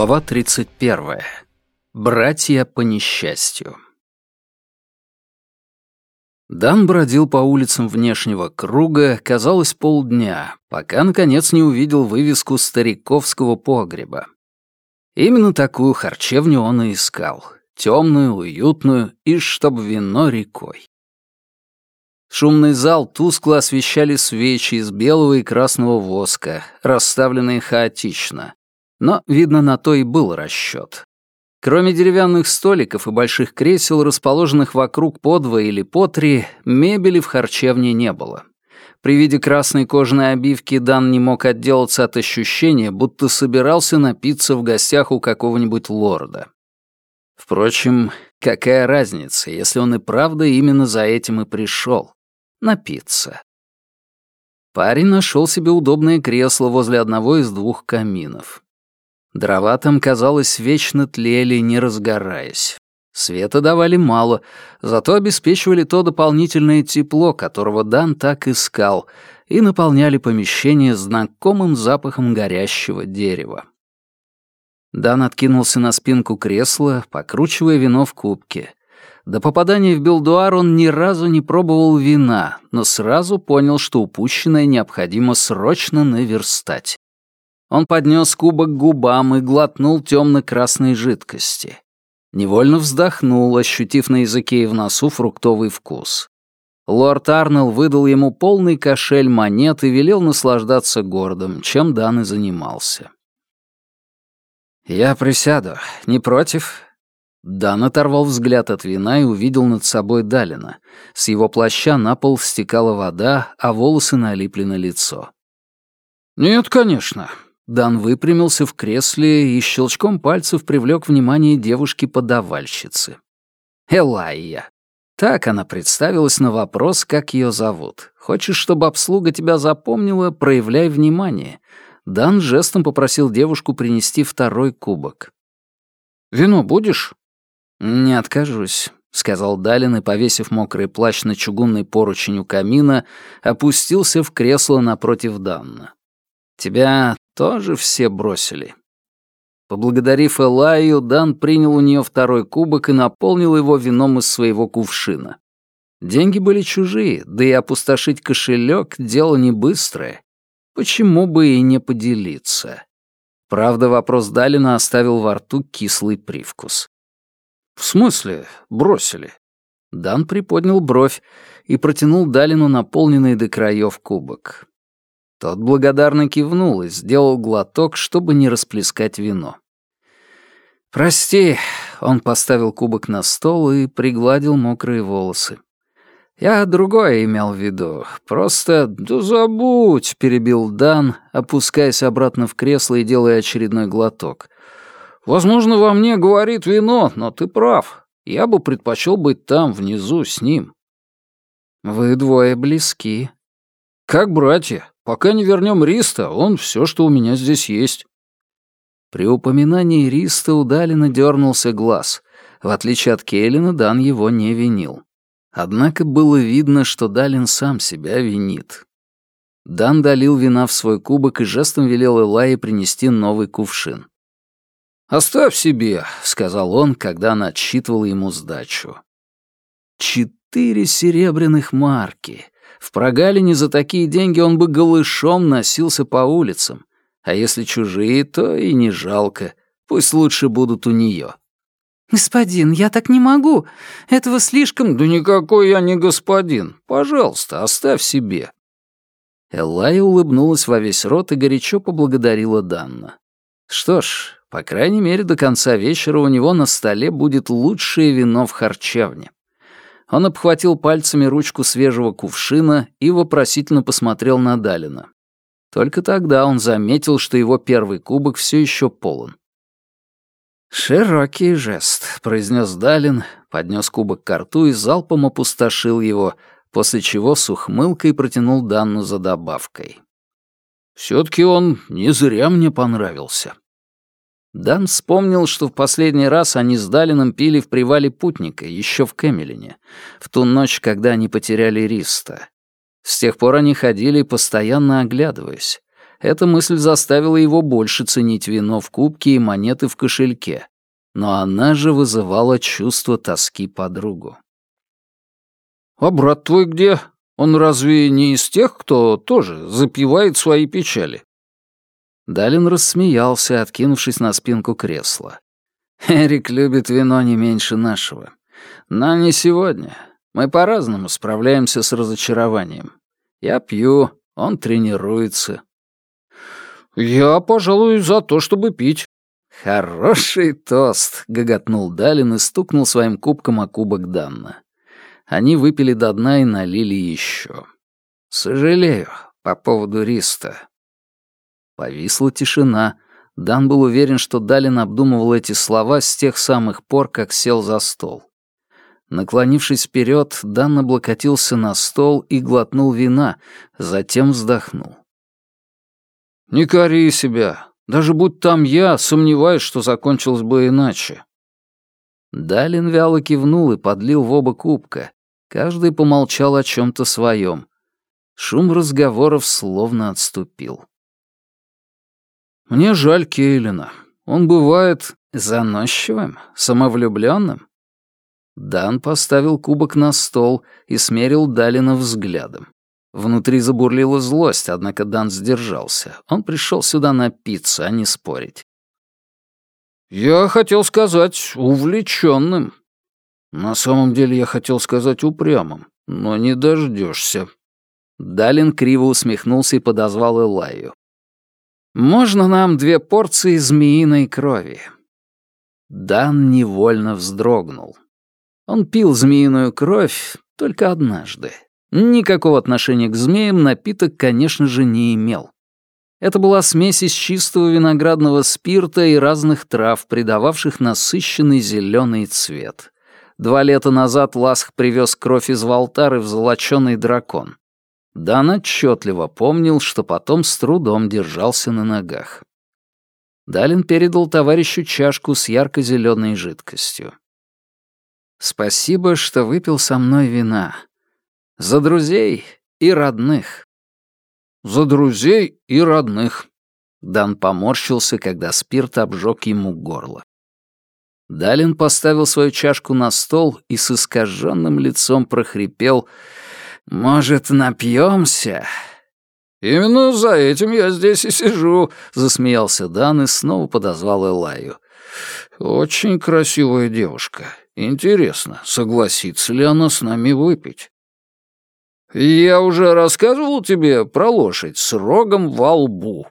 Глава 31. Братья по несчастью. Дан бродил по улицам внешнего круга, казалось, полдня, пока, наконец, не увидел вывеску стариковского погреба. Именно такую харчевню он и искал. Темную, уютную и чтоб вино рекой. Шумный зал тускло освещали свечи из белого и красного воска, расставленные хаотично. Но, видно, на то и был расчет. Кроме деревянных столиков и больших кресел, расположенных вокруг по два или по три, мебели в харчевне не было. При виде красной кожаной обивки Дан не мог отделаться от ощущения, будто собирался напиться в гостях у какого-нибудь лорда. Впрочем, какая разница, если он и правда именно за этим и пришел? Напиться. Парень нашел себе удобное кресло возле одного из двух каминов. Дрова там, казалось, вечно тлели, не разгораясь. Света давали мало, зато обеспечивали то дополнительное тепло, которого Дан так искал, и наполняли помещение знакомым запахом горящего дерева. Дан откинулся на спинку кресла, покручивая вино в кубке. До попадания в Белдуар он ни разу не пробовал вина, но сразу понял, что упущенное необходимо срочно наверстать. Он поднес кубок к губам и глотнул темно-красной жидкости. Невольно вздохнул, ощутив на языке и в носу фруктовый вкус. Лорд Арнелл выдал ему полный кошель монет и велел наслаждаться городом, чем Дан и занимался. «Я присяду. Не против?» Дан оторвал взгляд от вина и увидел над собой Далина. С его плаща на пол стекала вода, а волосы налипли на лицо. «Нет, конечно. Дан выпрямился в кресле и щелчком пальцев привлек внимание девушки-подавальщицы. Элайя. Так она представилась на вопрос, как ее зовут. Хочешь, чтобы обслуга тебя запомнила, проявляй внимание. Дан жестом попросил девушку принести второй кубок. «Вино будешь?» «Не откажусь», — сказал Далин и, повесив мокрый плащ на чугунный поручень у камина, опустился в кресло напротив Данна. «Тебя тоже все бросили. Поблагодарив Элаю, Дан принял у нее второй кубок и наполнил его вином из своего кувшина. Деньги были чужие, да и опустошить кошелек — дело не быстрое. Почему бы и не поделиться? Правда, вопрос Далина оставил во рту кислый привкус. «В смысле бросили?» Дан приподнял бровь и протянул Далину наполненный до краев кубок. Тот благодарно кивнул и сделал глоток, чтобы не расплескать вино. «Прости», — он поставил кубок на стол и пригладил мокрые волосы. «Я другое имел в виду. Просто да забудь», — перебил Дан, опускаясь обратно в кресло и делая очередной глоток. «Возможно, во мне говорит вино, но ты прав. Я бы предпочел быть там, внизу, с ним». «Вы двое близки». «Как братья. Пока не вернем Риста, он все, что у меня здесь есть». При упоминании Риста у Далина дернулся глаз. В отличие от Кейлина, Дан его не винил. Однако было видно, что Далин сам себя винит. Дан долил вина в свой кубок и жестом велел Элае принести новый кувшин. «Оставь себе», — сказал он, когда она отсчитывала ему сдачу. Четыре серебряных марки. В прогалине за такие деньги он бы голышом носился по улицам. А если чужие, то и не жалко. Пусть лучше будут у нее. «Господин, я так не могу. Этого слишком...» «Да никакой я не господин. Пожалуйста, оставь себе». Эллая улыбнулась во весь рот и горячо поблагодарила Данна. Что ж, по крайней мере, до конца вечера у него на столе будет лучшее вино в харчевне. Он обхватил пальцами ручку свежего кувшина и вопросительно посмотрел на Далина. Только тогда он заметил, что его первый кубок все еще полон. «Широкий жест», — произнес Далин, поднес кубок к рту и залпом опустошил его, после чего с ухмылкой протянул Данну за добавкой. «Все-таки он не зря мне понравился». Дан вспомнил, что в последний раз они с Далином пили в привале путника, еще в Кэмелине, в ту ночь, когда они потеряли Риста. С тех пор они ходили, постоянно оглядываясь. Эта мысль заставила его больше ценить вино в кубке и монеты в кошельке, но она же вызывала чувство тоски подругу. «А брат твой где? Он разве не из тех, кто тоже запивает свои печали?» Далин рассмеялся, откинувшись на спинку кресла. «Эрик любит вино не меньше нашего. Но не сегодня. Мы по-разному справляемся с разочарованием. Я пью, он тренируется. «Я, пожалуй, за то, чтобы пить». «Хороший тост», — гоготнул Далин и стукнул своим кубком о кубок Данна. Они выпили до дна и налили еще. «Сожалею по поводу Риста». Повисла тишина. Дан был уверен, что Далин обдумывал эти слова с тех самых пор, как сел за стол. Наклонившись вперед, Дан облокотился на стол и глотнул вина, затем вздохнул. «Не кори себя. Даже будь там я, сомневаюсь, что закончилось бы иначе». Далин вяло кивнул и подлил в оба кубка. Каждый помолчал о чем-то своем. Шум разговоров словно отступил. «Мне жаль Кейлина. Он бывает заносчивым, самовлюбленным. Дан поставил кубок на стол и смерил Далина взглядом. Внутри забурлила злость, однако Дан сдержался. Он пришел сюда напиться, а не спорить. «Я хотел сказать увлеченным. На самом деле я хотел сказать упрямым, но не дождешься. Далин криво усмехнулся и подозвал Элаю. «Можно нам две порции змеиной крови?» Дан невольно вздрогнул. Он пил змеиную кровь только однажды. Никакого отношения к змеям напиток, конечно же, не имел. Это была смесь из чистого виноградного спирта и разных трав, придававших насыщенный зеленый цвет. Два лета назад Ласх привез кровь из Валтары в золоченый дракон. Дан отчетливо помнил, что потом с трудом держался на ногах. Далин передал товарищу чашку с ярко-зеленой жидкостью. Спасибо, что выпил со мной вина. За друзей и родных. За друзей и родных. Дан поморщился, когда спирт обжег ему горло. Далин поставил свою чашку на стол и с искаженным лицом прохрипел «Может, напьемся?» «Именно за этим я здесь и сижу», — засмеялся Дан и снова подозвал Элаю. «Очень красивая девушка. Интересно, согласится ли она с нами выпить? «Я уже рассказывал тебе про лошадь с рогом во лбу»,